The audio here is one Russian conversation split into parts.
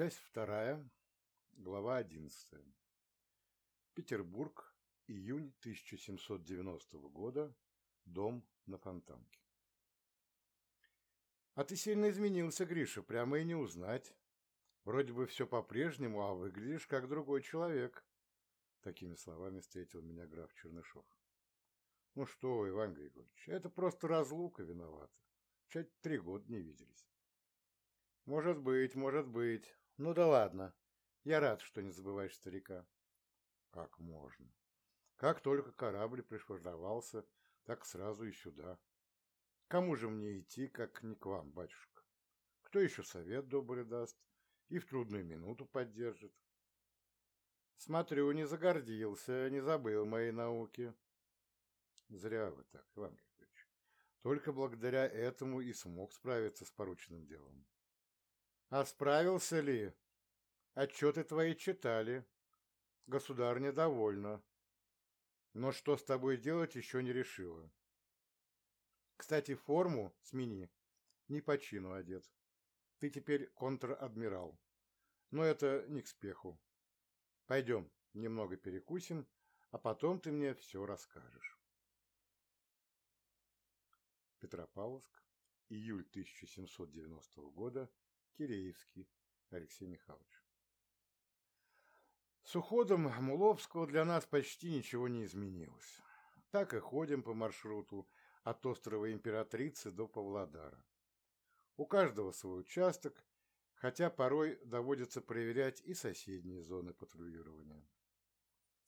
Часть вторая, глава одиннадцатая. Петербург, июнь 1790 года, дом на Фонтанке. А ты сильно изменился, Гриша, прямо и не узнать. Вроде бы все по-прежнему, а выглядишь как другой человек. Такими словами встретил меня граф Чернышов. Ну что Иван Григорьевич, это просто разлука виновата. Чуть три года не виделись. Может быть, может быть. Ну да ладно. Я рад, что не забываешь старика. Как можно? Как только корабль пришвартовался, так сразу и сюда. Кому же мне идти, как не к вам, батюшка? Кто еще совет добрый даст и в трудную минуту поддержит? Смотрю, не загордился, не забыл моей науки. Зря вы так, Иван Григорьевич. Только благодаря этому и смог справиться с порученным делом. А справился ли? Отчеты твои читали. Государь недовольна. Но что с тобой делать, еще не решила. Кстати, форму смени. Не по чину одет. Ты теперь контр-адмирал. Но это не к спеху. Пойдем, немного перекусим, а потом ты мне все расскажешь. Петропавловск, июль 1790 года, Киреевский, Алексей Михайлович. С уходом Муловского для нас почти ничего не изменилось. Так и ходим по маршруту от острова Императрицы до Павлодара. У каждого свой участок, хотя порой доводится проверять и соседние зоны патрулирования.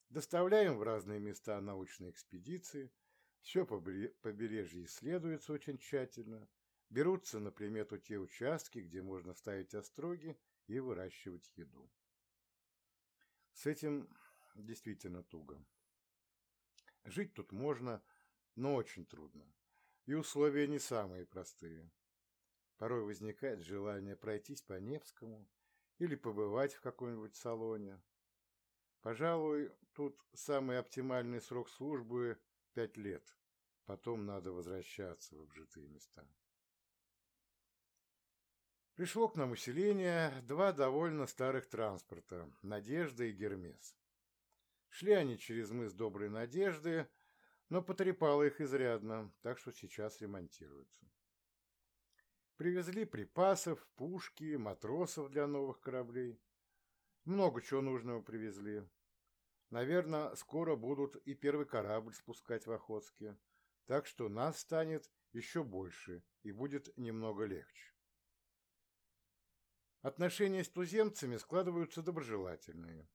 Доставляем в разные места научные экспедиции, все побережье исследуется очень тщательно, берутся на примету те участки, где можно ставить остроги и выращивать еду. С этим действительно туго. Жить тут можно, но очень трудно. И условия не самые простые. Порой возникает желание пройтись по Невскому или побывать в каком-нибудь салоне. Пожалуй, тут самый оптимальный срок службы – пять лет. Потом надо возвращаться в обжитые места. Пришло к нам усиление два довольно старых транспорта – «Надежда» и «Гермес». Шли они через мыс Доброй Надежды, но потрепало их изрядно, так что сейчас ремонтируются. Привезли припасов, пушки, матросов для новых кораблей. Много чего нужного привезли. Наверное, скоро будут и первый корабль спускать в Охотске, так что нас станет еще больше и будет немного легче. Отношения с туземцами складываются доброжелательные.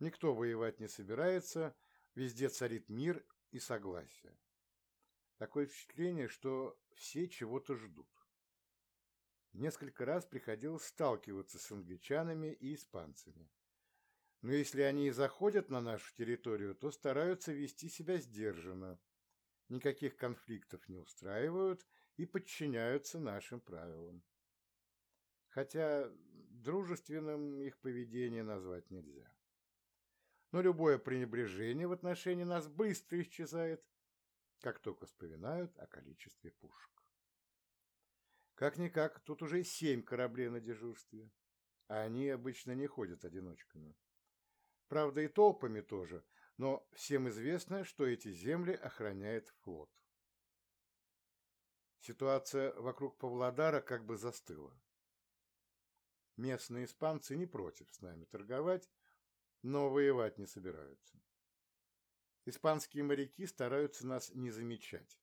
Никто воевать не собирается, везде царит мир и согласие. Такое впечатление, что все чего-то ждут. Несколько раз приходилось сталкиваться с англичанами и испанцами. Но если они и заходят на нашу территорию, то стараются вести себя сдержанно, никаких конфликтов не устраивают и подчиняются нашим правилам хотя дружественным их поведение назвать нельзя. Но любое пренебрежение в отношении нас быстро исчезает, как только вспоминают о количестве пушек. Как-никак, тут уже семь кораблей на дежурстве, а они обычно не ходят одиночками. Правда, и толпами тоже, но всем известно, что эти земли охраняет флот. Ситуация вокруг Павлодара как бы застыла. Местные испанцы не против с нами торговать, но воевать не собираются. Испанские моряки стараются нас не замечать.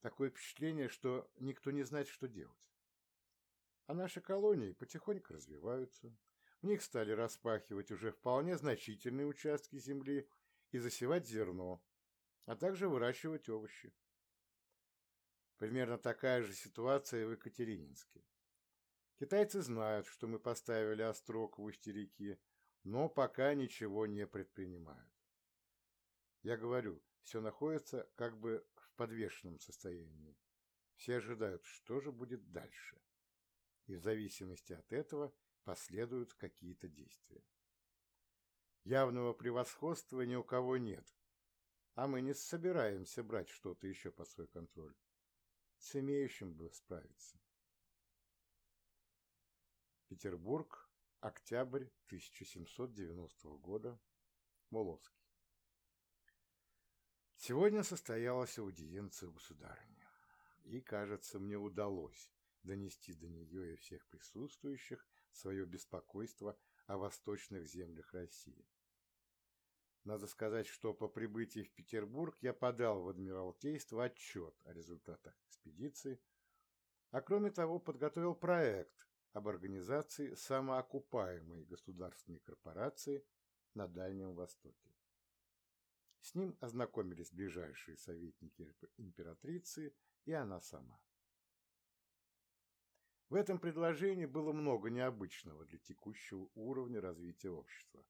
Такое впечатление, что никто не знает, что делать. А наши колонии потихоньку развиваются. В них стали распахивать уже вполне значительные участки земли и засевать зерно, а также выращивать овощи. Примерно такая же ситуация в Екатерининске. Китайцы знают, что мы поставили острог в устье реки, но пока ничего не предпринимают. Я говорю, все находится как бы в подвешенном состоянии. Все ожидают, что же будет дальше. И в зависимости от этого последуют какие-то действия. Явного превосходства ни у кого нет, а мы не собираемся брать что-то еще под свой контроль. С имеющим бы справиться. Петербург, Октябрь 1790 года. Моловский. Сегодня состоялась аудиенция государыни, и, кажется, мне удалось донести до нее и всех присутствующих свое беспокойство о восточных землях России. Надо сказать, что по прибытии в Петербург я подал в Адмиралтейство отчет о результатах экспедиции, а кроме того подготовил проект об организации самоокупаемой государственной корпорации на Дальнем Востоке. С ним ознакомились ближайшие советники императрицы и она сама. В этом предложении было много необычного для текущего уровня развития общества,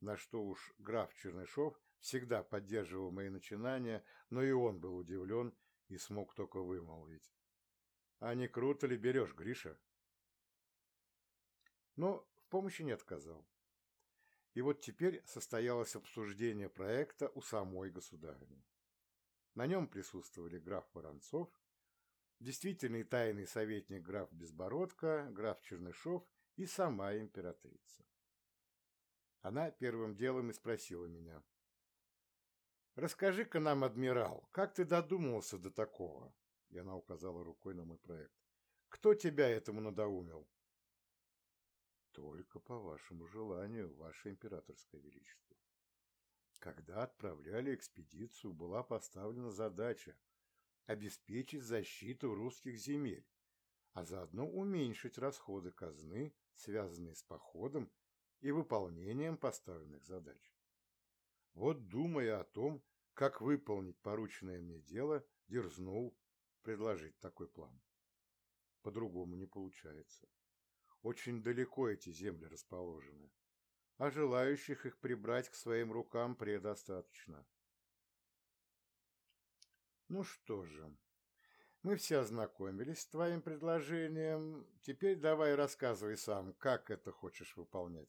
на что уж граф Чернышов всегда поддерживал мои начинания, но и он был удивлен и смог только вымолвить. «А не круто ли берешь, Гриша?» Но в помощи не отказал. И вот теперь состоялось обсуждение проекта у самой государыни. На нем присутствовали граф Воронцов, действительный тайный советник граф Безбородко, граф Чернышов и сама императрица. Она первым делом и спросила меня. «Расскажи-ка нам, адмирал, как ты додумался до такого?» И она указала рукой на мой проект. «Кто тебя этому надоумил?» «Только по вашему желанию, ваше императорское величество. Когда отправляли экспедицию, была поставлена задача обеспечить защиту русских земель, а заодно уменьшить расходы казны, связанные с походом и выполнением поставленных задач. Вот, думая о том, как выполнить порученное мне дело, дерзнул предложить такой план. По-другому не получается. Очень далеко эти земли расположены, а желающих их прибрать к своим рукам предостаточно. Ну что же, мы все ознакомились с твоим предложением. Теперь давай рассказывай сам, как это хочешь выполнять.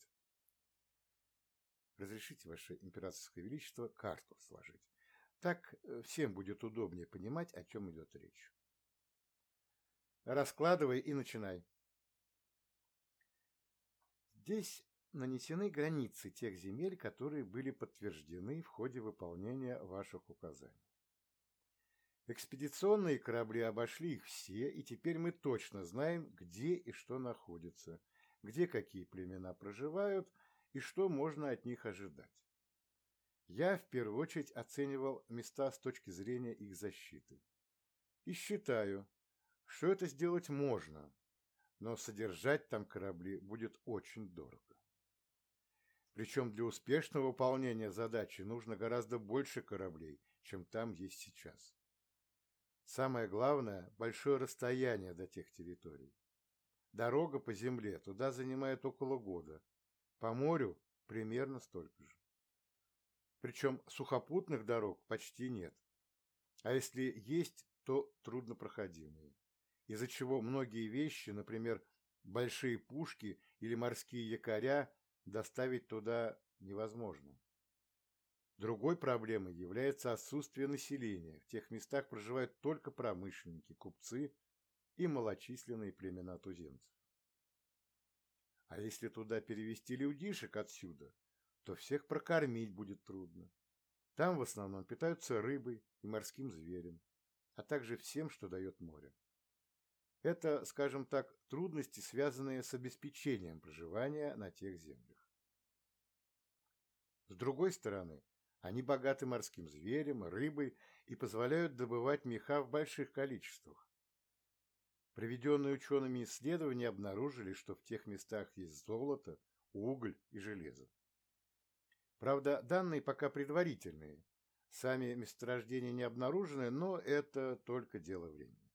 Разрешите, Ваше Императорское Величество, карту сложить. Так э, всем будет удобнее понимать, о чем идет речь. Раскладывай и начинай. Здесь нанесены границы тех земель, которые были подтверждены в ходе выполнения ваших указаний. Экспедиционные корабли обошли их все, и теперь мы точно знаем, где и что находится, где какие племена проживают и что можно от них ожидать. Я в первую очередь оценивал места с точки зрения их защиты. И считаю, что это сделать можно, но содержать там корабли будет очень дорого. Причем для успешного выполнения задачи нужно гораздо больше кораблей, чем там есть сейчас. Самое главное – большое расстояние до тех территорий. Дорога по земле туда занимает около года, по морю примерно столько же. Причем сухопутных дорог почти нет. А если есть, то труднопроходимые. Из-за чего многие вещи, например, большие пушки или морские якоря, доставить туда невозможно. Другой проблемой является отсутствие населения. В тех местах проживают только промышленники, купцы и малочисленные племена туземцев. А если туда перевести людишек отсюда, то всех прокормить будет трудно. Там в основном питаются рыбой и морским зверем, а также всем, что дает море. Это, скажем так, трудности, связанные с обеспечением проживания на тех землях. С другой стороны, они богаты морским зверем, рыбой и позволяют добывать меха в больших количествах. Проведенные учеными исследования обнаружили, что в тех местах есть золото, уголь и железо. Правда, данные пока предварительные. Сами месторождения не обнаружены, но это только дело времени.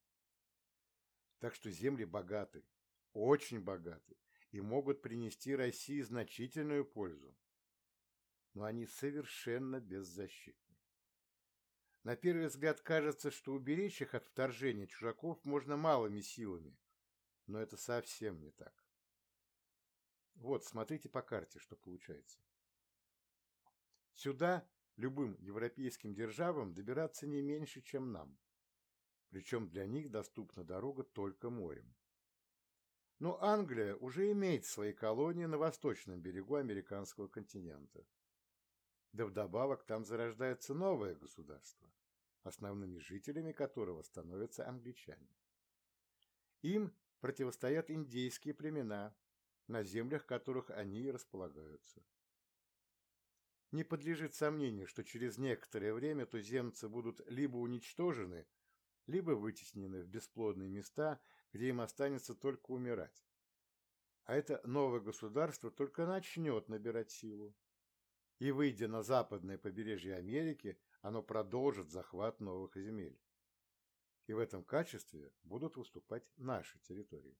Так что земли богаты, очень богаты, и могут принести России значительную пользу. Но они совершенно беззащитны. На первый взгляд кажется, что уберечь их от вторжения чужаков можно малыми силами, но это совсем не так. Вот, смотрите по карте, что получается. Сюда любым европейским державам добираться не меньше, чем нам. Причем для них доступна дорога только морем. Но Англия уже имеет свои колонии на восточном берегу американского континента. Да вдобавок там зарождается новое государство, основными жителями которого становятся англичане. Им противостоят индейские племена, на землях которых они и располагаются. Не подлежит сомнению, что через некоторое время туземцы будут либо уничтожены, либо вытеснены в бесплодные места, где им останется только умирать. А это новое государство только начнет набирать силу. И, выйдя на западное побережье Америки, оно продолжит захват новых земель. И в этом качестве будут выступать наши территории.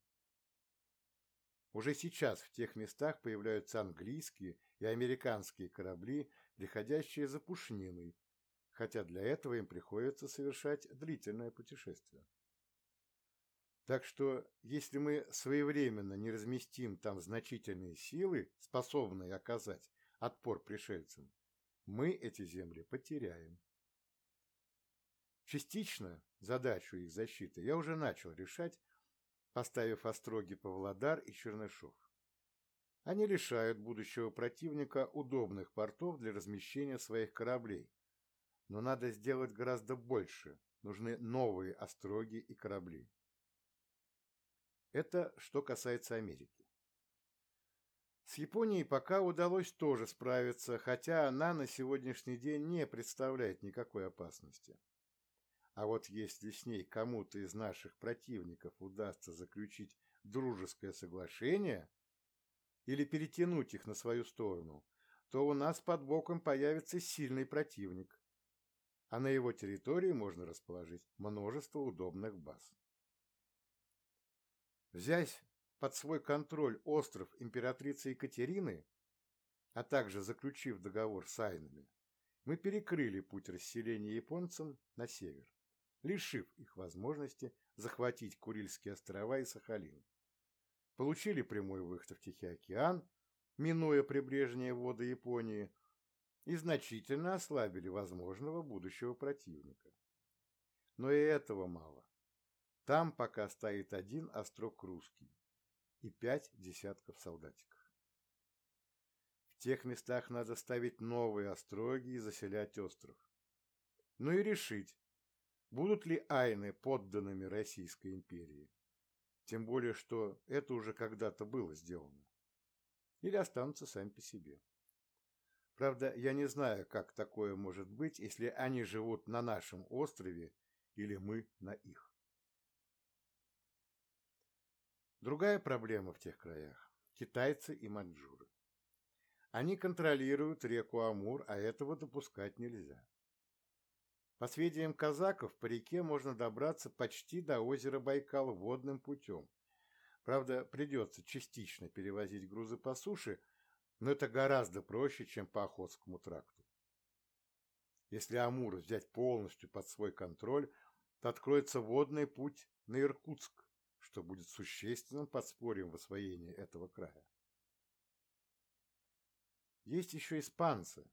Уже сейчас в тех местах появляются английские и американские корабли, приходящие за пушниной, хотя для этого им приходится совершать длительное путешествие. Так что, если мы своевременно не разместим там значительные силы, способные оказать отпор пришельцам, мы эти земли потеряем. Частично задачу их защиты я уже начал решать поставив остроги Павлодар и Чернышов. Они лишают будущего противника удобных портов для размещения своих кораблей. Но надо сделать гораздо больше. Нужны новые остроги и корабли. Это что касается Америки. С Японией пока удалось тоже справиться, хотя она на сегодняшний день не представляет никакой опасности. А вот если с ней кому-то из наших противников удастся заключить дружеское соглашение или перетянуть их на свою сторону, то у нас под боком появится сильный противник, а на его территории можно расположить множество удобных баз. Взять под свой контроль остров императрицы Екатерины, а также заключив договор с Айнами, мы перекрыли путь расселения японцам на север лишив их возможности захватить Курильские острова и Сахалин. Получили прямой выход в Тихий океан, минуя прибрежные воды Японии, и значительно ослабили возможного будущего противника. Но и этого мало. Там пока стоит один острог русский и пять десятков солдатиков. В тех местах надо ставить новые остроги и заселять остров. Ну и решить, Будут ли айны подданными Российской империи? Тем более, что это уже когда-то было сделано. Или останутся сами по себе. Правда, я не знаю, как такое может быть, если они живут на нашем острове или мы на их. Другая проблема в тех краях – китайцы и маньчжуры. Они контролируют реку Амур, а этого допускать нельзя. По сведениям казаков, по реке можно добраться почти до озера Байкал водным путем. Правда, придется частично перевозить грузы по суше, но это гораздо проще, чем по Охотскому тракту. Если Амур взять полностью под свой контроль, то откроется водный путь на Иркутск, что будет существенным подспорьем в освоении этого края. Есть еще испанцы,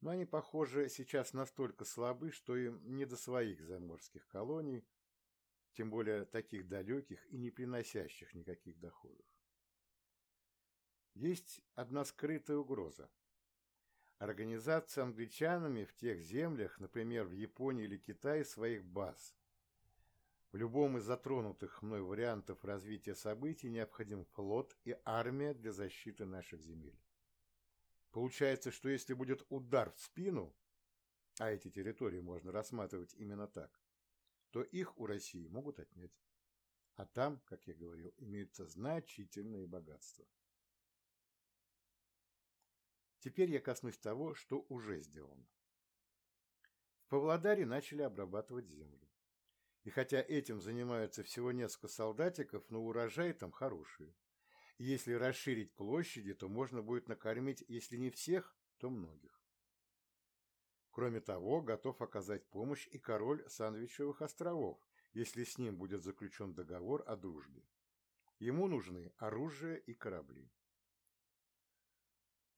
но они, похоже, сейчас настолько слабы, что им не до своих заморских колоний, тем более таких далеких и не приносящих никаких доходов. Есть одна скрытая угроза. Организация англичанами в тех землях, например, в Японии или Китае, своих баз. В любом из затронутых мной вариантов развития событий необходим флот и армия для защиты наших земель. Получается, что если будет удар в спину, а эти территории можно рассматривать именно так, то их у России могут отнять. А там, как я говорил, имеются значительные богатства. Теперь я коснусь того, что уже сделано. В Павлодаре начали обрабатывать землю. И хотя этим занимаются всего несколько солдатиков, но урожай там хороший. Если расширить площади, то можно будет накормить, если не всех, то многих. Кроме того, готов оказать помощь и король Сандвичевых островов, если с ним будет заключен договор о дружбе. Ему нужны оружие и корабли.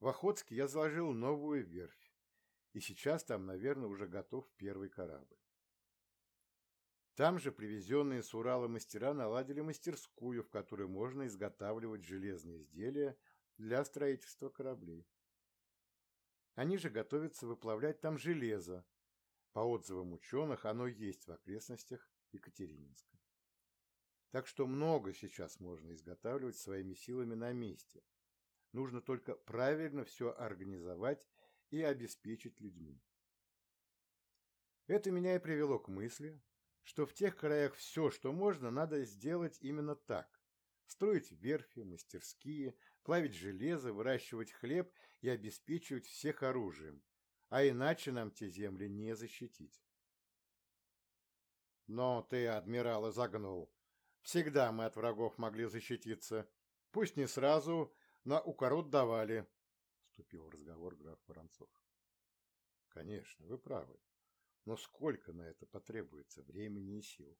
В Охотске я заложил новую верфь, и сейчас там, наверное, уже готов первый корабль. Там же привезенные с Урала мастера наладили мастерскую, в которой можно изготавливать железные изделия для строительства кораблей. Они же готовятся выплавлять там железо. По отзывам ученых, оно есть в окрестностях Екатерининска. Так что много сейчас можно изготавливать своими силами на месте. Нужно только правильно все организовать и обеспечить людьми. Это меня и привело к мысли, что в тех краях все, что можно, надо сделать именно так. Строить верфи, мастерские, плавить железо, выращивать хлеб и обеспечивать всех оружием, а иначе нам те земли не защитить. Но ты, адмирал, изогнул. Всегда мы от врагов могли защититься. Пусть не сразу, но укорот давали, — вступил в разговор граф Воронцов. — Конечно, вы правы. Но сколько на это потребуется времени и сил?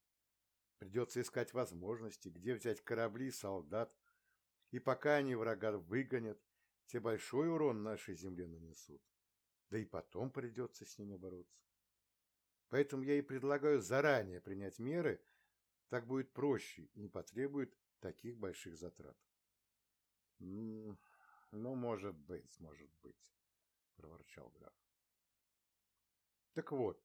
Придется искать возможности, где взять корабли солдат, и пока они врага выгонят, те большой урон нашей земле нанесут. Да и потом придется с ними бороться. Поэтому я и предлагаю заранее принять меры, так будет проще и не потребует таких больших затрат. — Ну, может быть, может быть, — проворчал граф. Так вот,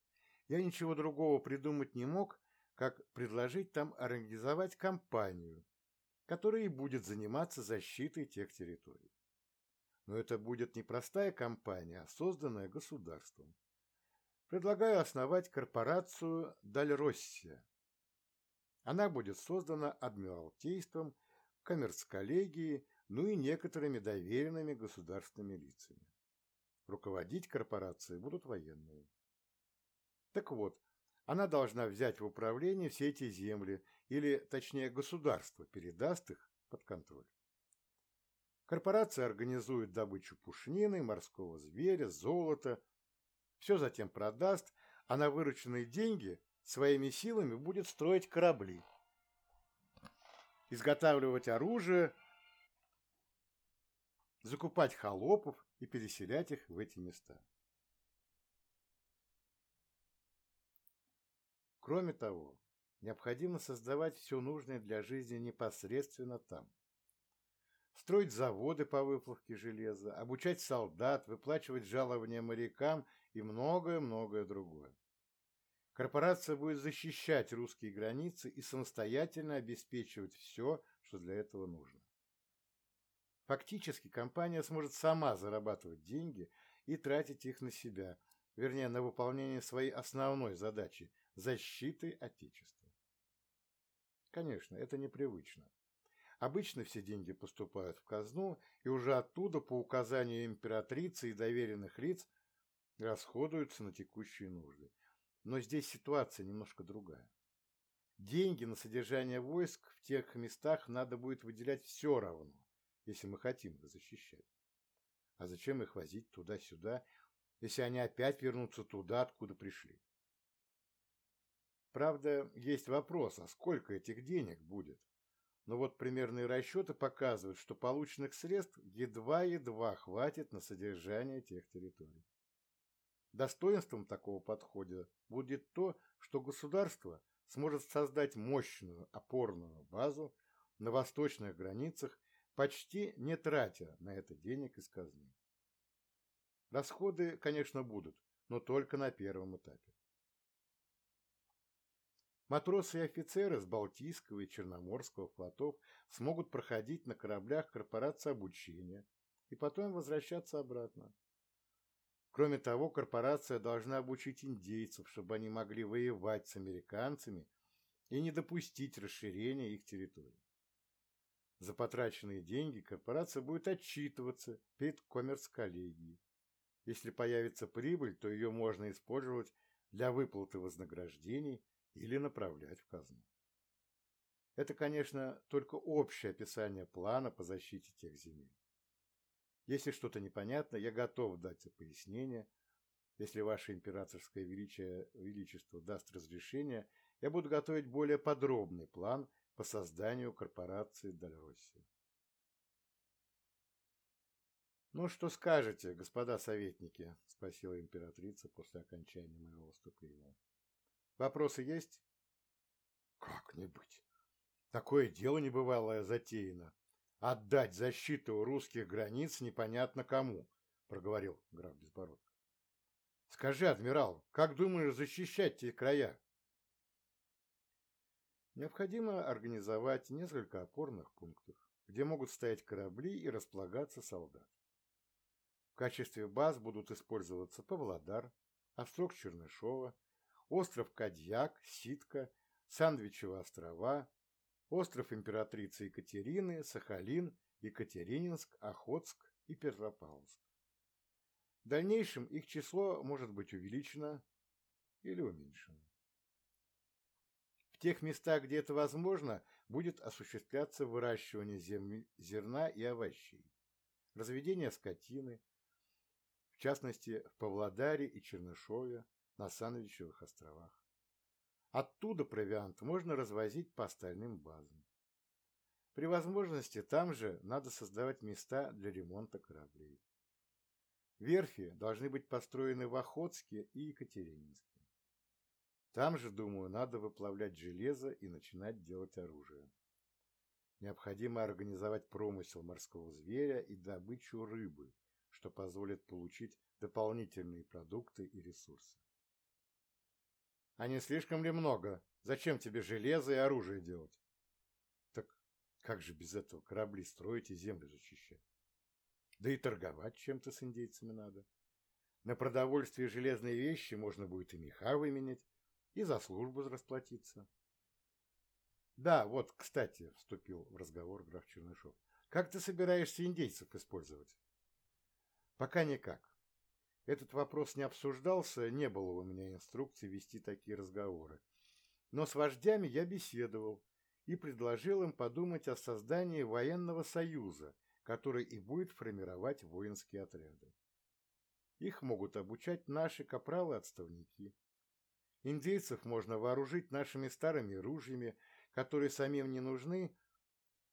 я ничего другого придумать не мог, как предложить там организовать компанию, которая и будет заниматься защитой тех территорий. Но это будет не простая компания, а созданная государством. Предлагаю основать корпорацию Дальроссия. Она будет создана Адмиралтейством, коммерц-коллегией, ну и некоторыми доверенными государственными лицами. Руководить корпорацией будут военные. Так вот, она должна взять в управление все эти земли, или, точнее, государство передаст их под контроль. Корпорация организует добычу пушнины, морского зверя, золота, все затем продаст, а на вырученные деньги своими силами будет строить корабли, изготавливать оружие, закупать холопов и переселять их в эти места. Кроме того, необходимо создавать все нужное для жизни непосредственно там. Строить заводы по выплавке железа, обучать солдат, выплачивать жалования морякам и многое-многое другое. Корпорация будет защищать русские границы и самостоятельно обеспечивать все, что для этого нужно. Фактически компания сможет сама зарабатывать деньги и тратить их на себя, вернее, на выполнение своей основной задачи защиты Отечества. Конечно, это непривычно. Обычно все деньги поступают в казну и уже оттуда по указанию императрицы и доверенных лиц расходуются на текущие нужды. Но здесь ситуация немножко другая. Деньги на содержание войск в тех местах надо будет выделять все равно, если мы хотим их защищать. А зачем их возить туда-сюда, если они опять вернутся туда, откуда пришли? Правда, есть вопрос, а сколько этих денег будет? Но вот примерные расчеты показывают, что полученных средств едва-едва хватит на содержание тех территорий. Достоинством такого подхода будет то, что государство сможет создать мощную опорную базу на восточных границах, почти не тратя на это денег из казны. Расходы, конечно, будут, но только на первом этапе. Матросы и офицеры с Балтийского и Черноморского флотов смогут проходить на кораблях корпорации обучения и потом возвращаться обратно. Кроме того, корпорация должна обучить индейцев, чтобы они могли воевать с американцами и не допустить расширения их территорий. За потраченные деньги корпорация будет отчитываться перед коммерц-коллегией. Если появится прибыль, то ее можно использовать для выплаты вознаграждений или направлять в казну. Это, конечно, только общее описание плана по защите тех земель. Если что-то непонятно, я готов дать пояснение. Если ваше императорское величие, величество даст разрешение, я буду готовить более подробный план по созданию корпорации Дальроссия. «Ну, что скажете, господа советники?» – спросила императрица после окончания моего выступления. Вопросы есть? Как не быть? Такое дело небывалое затеяно. Отдать защиту русских границ непонятно кому, проговорил граф Безбородко. Скажи, адмирал, как думаешь защищать те края? Необходимо организовать несколько опорных пунктов, где могут стоять корабли и располагаться солдаты. В качестве баз будут использоваться Павлодар, Острог Чернышова, остров Кадьяк, Ситка, Сандвичево острова, остров императрицы Екатерины, Сахалин, Екатерининск, Охотск и Петропавловск. В дальнейшем их число может быть увеличено или уменьшено. В тех местах, где это возможно, будет осуществляться выращивание зерна и овощей, разведение скотины, в частности в Павлодаре и Чернышове на Сановичевых островах. Оттуда провиант можно развозить по остальным базам. При возможности там же надо создавать места для ремонта кораблей. Верфи должны быть построены в Охотске и Екатерининске. Там же, думаю, надо выплавлять железо и начинать делать оружие. Необходимо организовать промысел морского зверя и добычу рыбы, что позволит получить дополнительные продукты и ресурсы. А не слишком ли много? Зачем тебе железо и оружие делать? Так как же без этого корабли строить и землю защищать? Да и торговать чем-то с индейцами надо. На продовольствие железные вещи можно будет и меха выменять, и за службу расплатиться. Да, вот, кстати, вступил в разговор граф Чернышов. Как ты собираешься индейцев использовать? Пока никак. Этот вопрос не обсуждался, не было у меня инструкции вести такие разговоры. Но с вождями я беседовал и предложил им подумать о создании военного союза, который и будет формировать воинские отряды. Их могут обучать наши капралы-отставники. Индейцев можно вооружить нашими старыми ружьями, которые самим не нужны,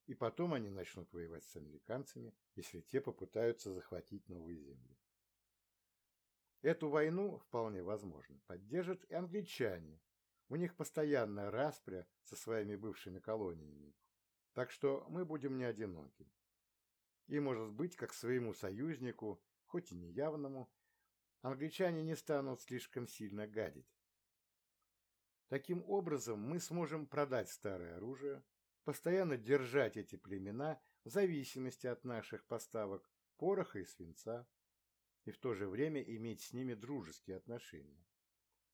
и потом они начнут воевать с американцами, если те попытаются захватить новые земли. Эту войну, вполне возможно, поддержат и англичане. У них постоянная распря со своими бывшими колониями. Так что мы будем не одиноки. И, может быть, как своему союзнику, хоть и неявному, англичане не станут слишком сильно гадить. Таким образом, мы сможем продать старое оружие, постоянно держать эти племена в зависимости от наших поставок пороха и свинца, и в то же время иметь с ними дружеские отношения,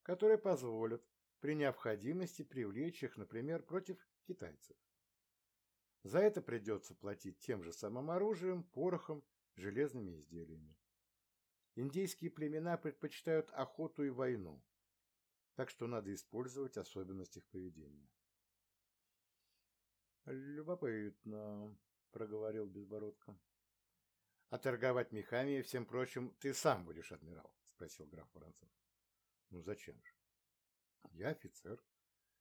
которые позволят при необходимости привлечь их, например, против китайцев. За это придется платить тем же самым оружием, порохом, железными изделиями. Индейские племена предпочитают охоту и войну, так что надо использовать особенности их поведения. «Любопытно», — проговорил Безбородко. «А торговать мехами и всем прочим ты сам будешь, адмирал?» — спросил граф Воронцов. «Ну зачем же? Я офицер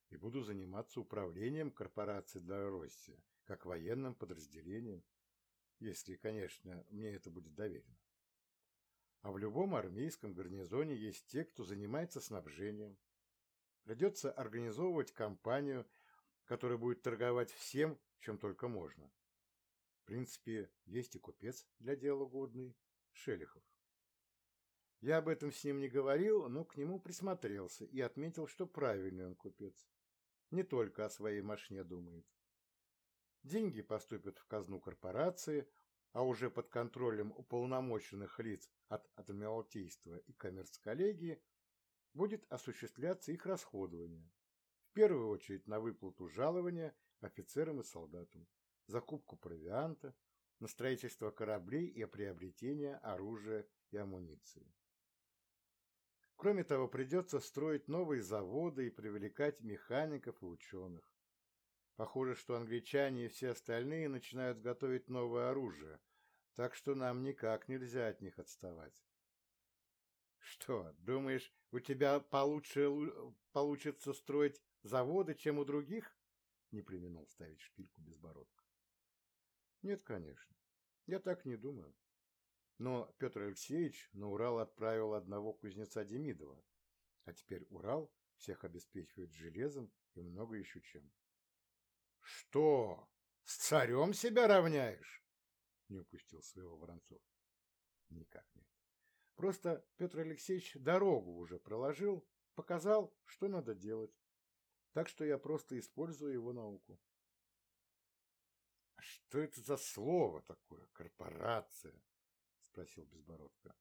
и буду заниматься управлением корпорации для России, как военным подразделением, если, конечно, мне это будет доверено. А в любом армейском гарнизоне есть те, кто занимается снабжением. Придется организовывать компанию который будет торговать всем, чем только можно. В принципе, есть и купец для дела годный, Шелихов. Я об этом с ним не говорил, но к нему присмотрелся и отметил, что правильный он купец. Не только о своей машине думает. Деньги поступят в казну корпорации, а уже под контролем уполномоченных лиц от Адмиралтейства и коммерц-коллегии будет осуществляться их расходование в первую очередь на выплату жалования офицерам и солдатам, закупку провианта, на строительство кораблей и приобретение оружия и амуниции. Кроме того, придется строить новые заводы и привлекать механиков и ученых. Похоже, что англичане и все остальные начинают готовить новое оружие, так что нам никак нельзя от них отставать. Что, думаешь, у тебя получше, получится строить заводы, чем у других? Не применил ставить шпильку безбородка. Нет, конечно. Я так не думаю. Но Петр Алексеевич на Урал отправил одного кузнеца Демидова, а теперь Урал всех обеспечивает железом и много еще чем. Что? С царем себя равняешь? Не упустил своего Воронцов. Никак нет. Просто Петр Алексеевич дорогу уже проложил, показал, что надо делать. Так что я просто использую его науку. Что это за слово такое? Корпорация? Спросил Безбородко.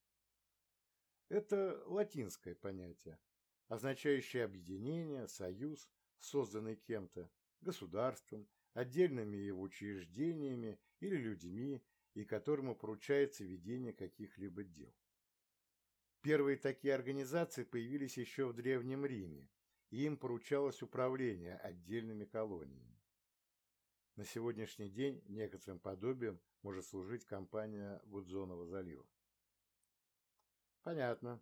Это латинское понятие, означающее объединение, союз, созданный кем-то, государством, отдельными его учреждениями или людьми, и которому поручается ведение каких-либо дел. Первые такие организации появились еще в Древнем Риме, и им поручалось управление отдельными колониями. На сегодняшний день некоторым подобием может служить компания Гудзонова залива. Понятно.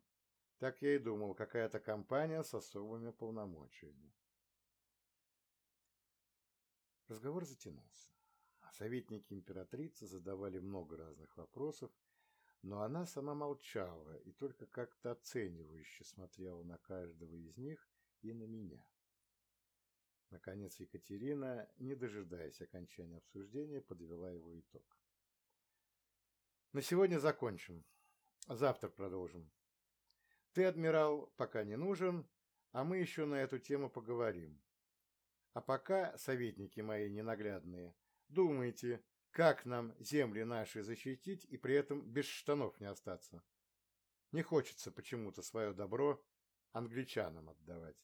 Так я и думал, какая-то компания с особыми полномочиями. Разговор затянулся. Советники императрицы задавали много разных вопросов, но она сама молчала и только как-то оценивающе смотрела на каждого из них и на меня. Наконец Екатерина, не дожидаясь окончания обсуждения, подвела его итог. На сегодня закончим. Завтра продолжим. Ты, адмирал, пока не нужен, а мы еще на эту тему поговорим. А пока, советники мои ненаглядные, думайте, как нам земли наши защитить и при этом без штанов не остаться? Не хочется почему-то свое добро англичанам отдавать.